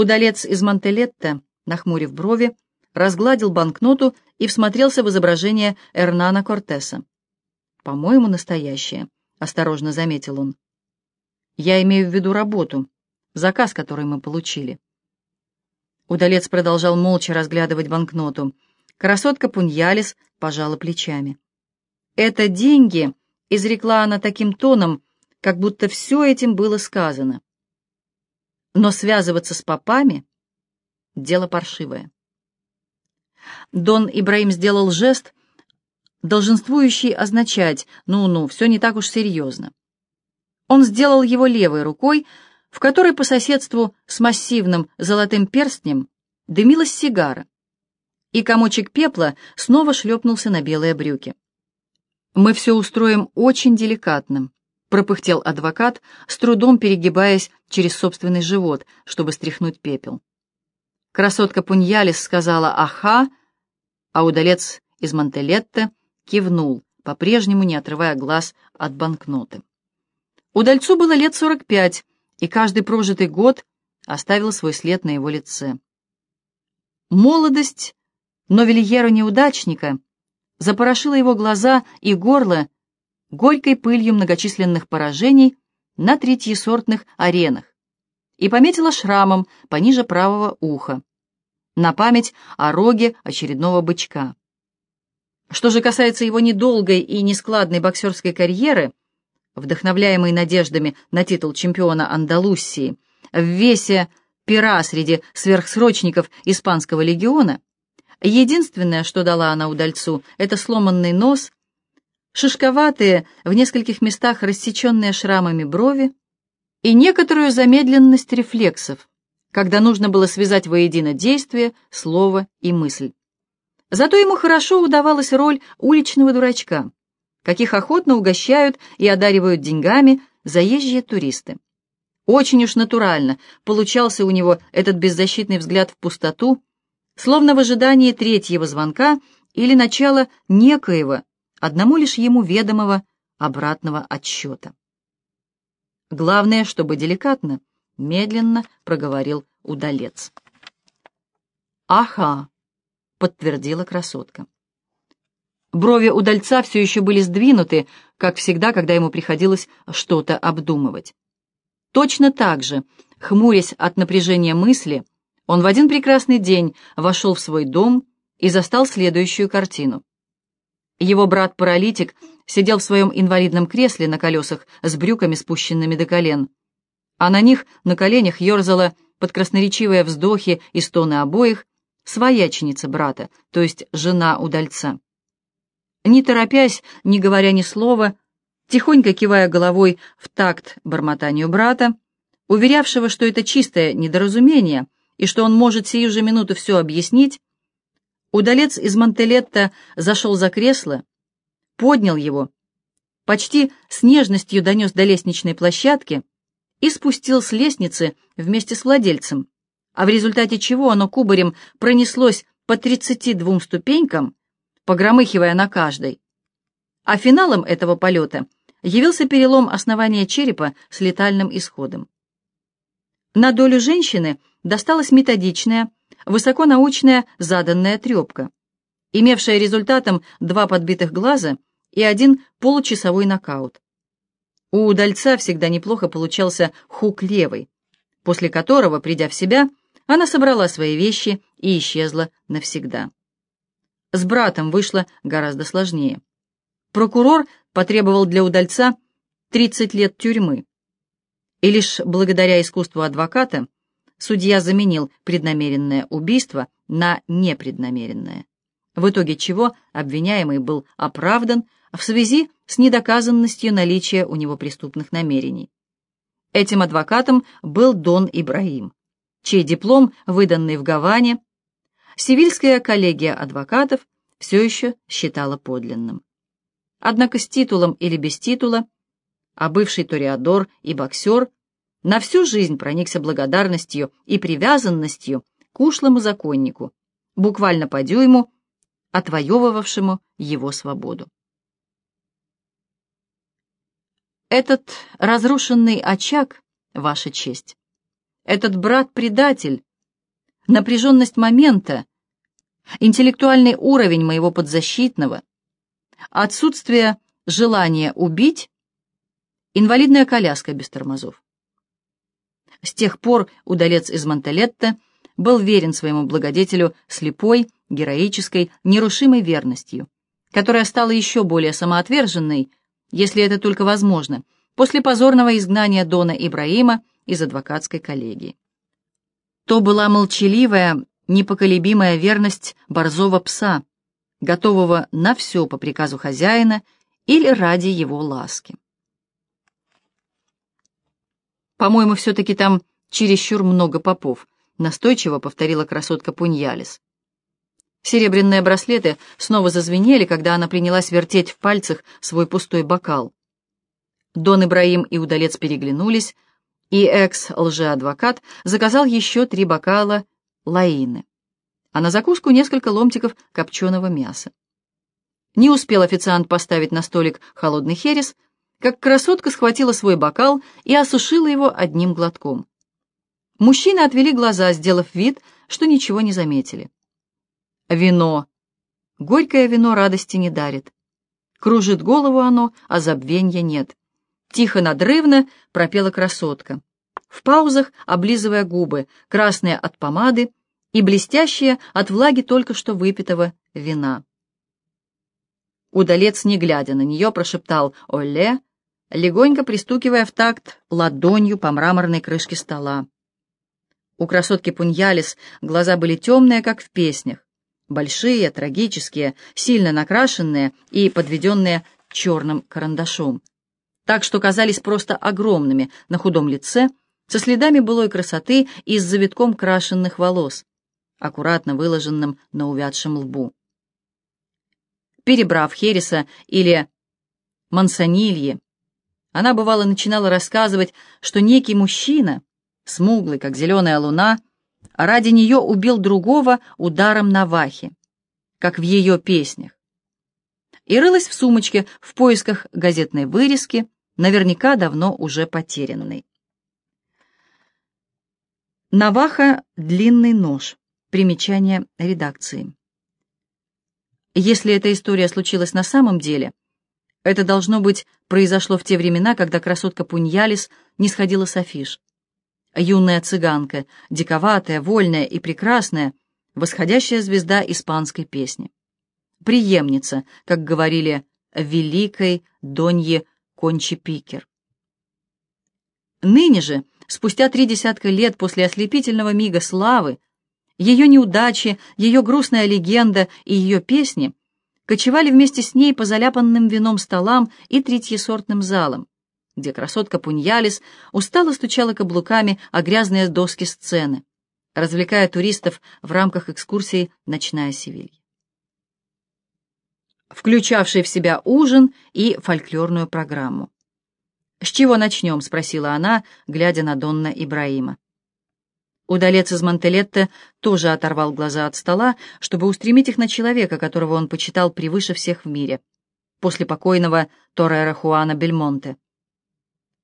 Удалец из Монтелетта, нахмурив брови, разгладил банкноту и всмотрелся в изображение Эрнана Кортеса. «По-моему, настоящее», — осторожно заметил он. «Я имею в виду работу, заказ, который мы получили». Удалец продолжал молча разглядывать банкноту. Красотка Пуньялис пожала плечами. «Это деньги», — изрекла она таким тоном, как будто все этим было сказано. Но связываться с попами — дело паршивое. Дон Ибраим сделал жест, долженствующий означать «ну-ну, все не так уж серьезно». Он сделал его левой рукой, в которой по соседству с массивным золотым перстнем дымилась сигара, и комочек пепла снова шлепнулся на белые брюки. «Мы все устроим очень деликатным», — пропыхтел адвокат, с трудом перегибаясь через собственный живот, чтобы стряхнуть пепел. Красотка Пуньялис сказала «Аха», а удалец из Монтелетте кивнул, по-прежнему не отрывая глаз от банкноты. Удальцу было лет сорок пять, и каждый прожитый год оставил свой след на его лице. Молодость новельера-неудачника запорошила его глаза и горло горькой пылью многочисленных поражений на третьесортных аренах и пометила шрамом пониже правого уха, на память о роге очередного бычка. Что же касается его недолгой и нескладной боксерской карьеры, вдохновляемой надеждами на титул чемпиона Андалусии, в весе пера среди сверхсрочников Испанского легиона, единственное, что дала она удальцу, это сломанный нос, шишковатые, в нескольких местах рассеченные шрамами брови и некоторую замедленность рефлексов, когда нужно было связать воедино действие, слово и мысль. Зато ему хорошо удавалась роль уличного дурачка, каких охотно угощают и одаривают деньгами заезжие туристы. Очень уж натурально получался у него этот беззащитный взгляд в пустоту, словно в ожидании третьего звонка или начала некоего, одному лишь ему ведомого, обратного отсчета. Главное, чтобы деликатно, медленно проговорил удалец. «Аха!» — подтвердила красотка. Брови удальца все еще были сдвинуты, как всегда, когда ему приходилось что-то обдумывать. Точно так же, хмурясь от напряжения мысли, он в один прекрасный день вошел в свой дом и застал следующую картину. Его брат-паралитик сидел в своем инвалидном кресле на колесах с брюками, спущенными до колен, а на них, на коленях, ерзала под красноречивые вздохи и стоны обоих свояченица брата, то есть жена удальца. Не торопясь, не говоря ни слова, тихонько кивая головой в такт бормотанию брата, уверявшего, что это чистое недоразумение и что он может сию же минуту все объяснить, удалец из Монтелетта зашел за кресло, поднял его, почти с нежностью донес до лестничной площадки и спустил с лестницы вместе с владельцем, а в результате чего оно кубарем пронеслось по 32 ступенькам, погромыхивая на каждой. А финалом этого полета явился перелом основания черепа с летальным исходом. На долю женщины досталась методичная, высоконаучная заданная трепка, имевшая результатом два подбитых глаза и один получасовой нокаут. У удальца всегда неплохо получался хук левый, после которого, придя в себя, она собрала свои вещи и исчезла навсегда. С братом вышло гораздо сложнее. Прокурор потребовал для удальца 30 лет тюрьмы. И лишь благодаря искусству адвоката судья заменил преднамеренное убийство на непреднамеренное, в итоге чего обвиняемый был оправдан в связи с недоказанностью наличия у него преступных намерений. Этим адвокатом был Дон Ибраим, чей диплом, выданный в Гаване, Севильская коллегия адвокатов все еще считала подлинным. Однако с титулом или без титула, а бывший ториадор и боксер на всю жизнь проникся благодарностью и привязанностью к ушлому законнику, буквально по дюйму, отвоевывавшему его свободу. Этот разрушенный очаг, Ваша честь, этот брат-предатель, напряженность момента, интеллектуальный уровень моего подзащитного, отсутствие желания убить, инвалидная коляска без тормозов. С тех пор удалец из Монталетта был верен своему благодетелю слепой, героической, нерушимой верностью, которая стала еще более самоотверженной, если это только возможно, после позорного изгнания Дона Ибраима из адвокатской коллегии. То была молчаливая, непоколебимая верность борзого пса, готового на все по приказу хозяина или ради его ласки. «По-моему, все-таки там чересчур много попов», — настойчиво повторила красотка Пуньялис. Серебряные браслеты снова зазвенели, когда она принялась вертеть в пальцах свой пустой бокал. Дон Ибраим и удалец переглянулись, и экс-лжеадвокат заказал еще три бокала лаины, а на закуску несколько ломтиков копченого мяса. Не успел официант поставить на столик холодный херес, как красотка схватила свой бокал и осушила его одним глотком. Мужчины отвели глаза, сделав вид, что ничего не заметили. Вино. Горькое вино радости не дарит. Кружит голову оно, а забвенья нет. Тихо, надрывно пропела красотка. В паузах, облизывая губы, красные от помады и блестящие от влаги только что выпитого вина. Удалец, не глядя на нее, прошептал «Оле», легонько пристукивая в такт ладонью по мраморной крышке стола. У красотки Пуньялис глаза были темные, как в песнях, большие, трагические, сильно накрашенные и подведенные черным карандашом, так что казались просто огромными на худом лице, со следами былой красоты и с завитком крашенных волос, аккуратно выложенным на увядшем лбу. Перебрав Хереса или Мансонильи, она, бывало, начинала рассказывать, что некий мужчина, смуглый, как зеленая луна, ради нее убил другого ударом навахи, как в ее песнях, и рылась в сумочке в поисках газетной вырезки, наверняка давно уже потерянной. Наваха — длинный нож. Примечание редакции. Если эта история случилась на самом деле, это, должно быть, произошло в те времена, когда красотка Пуньялис не сходила с афиш. Юная цыганка, диковатая, вольная и прекрасная, восходящая звезда испанской песни. Приемница, как говорили, великой Донье Кончи Пикер. Ныне же, спустя три десятка лет после ослепительного мига славы, ее неудачи, ее грустная легенда и ее песни кочевали вместе с ней по заляпанным вином столам и третьесортным залам, где красотка Пуньялис устало стучала каблуками о грязные доски сцены, развлекая туристов в рамках экскурсии «Ночная Севилья», включавшей в себя ужин и фольклорную программу. «С чего начнем?» — спросила она, глядя на Донна Ибраима. Удалец из Монтелетте тоже оторвал глаза от стола, чтобы устремить их на человека, которого он почитал превыше всех в мире, после покойного Торрера Хуана Бельмонте.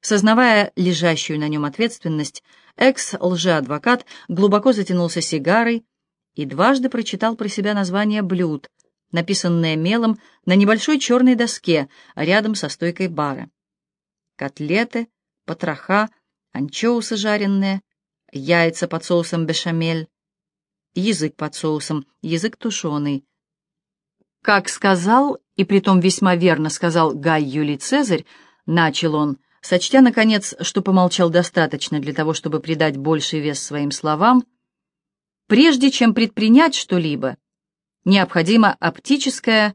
Сознавая лежащую на нем ответственность, экс-лжеадвокат глубоко затянулся сигарой и дважды прочитал про себя название блюд, написанное мелом на небольшой черной доске рядом со стойкой бара котлеты, потроха, анчоусы жареные, яйца под соусом бешамель, язык под соусом, язык тушеный. Как сказал, и притом весьма верно сказал Гай Юлий Цезарь, начал он, сочтя, наконец, что помолчал достаточно для того, чтобы придать больший вес своим словам, прежде чем предпринять что-либо, необходима оптическая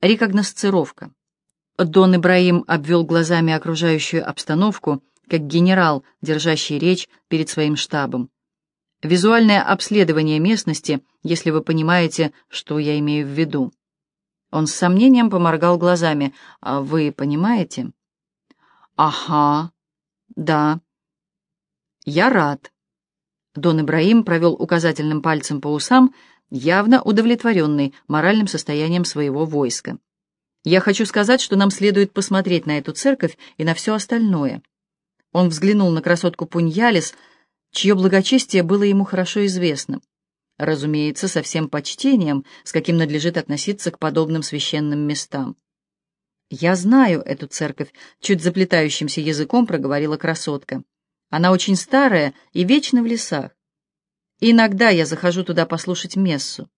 рекогносцировка. Дон Ибраим обвел глазами окружающую обстановку, как генерал, держащий речь перед своим штабом. Визуальное обследование местности, если вы понимаете, что я имею в виду. Он с сомнением поморгал глазами. «А вы понимаете?» «Ага, да. Я рад». Дон Ибраим провел указательным пальцем по усам, явно удовлетворенный моральным состоянием своего войска. Я хочу сказать, что нам следует посмотреть на эту церковь и на все остальное. Он взглянул на красотку Пуньялис, чье благочестие было ему хорошо известно. Разумеется, со всем почтением, с каким надлежит относиться к подобным священным местам. «Я знаю эту церковь», — чуть заплетающимся языком проговорила красотка. «Она очень старая и вечно в лесах. Иногда я захожу туда послушать мессу.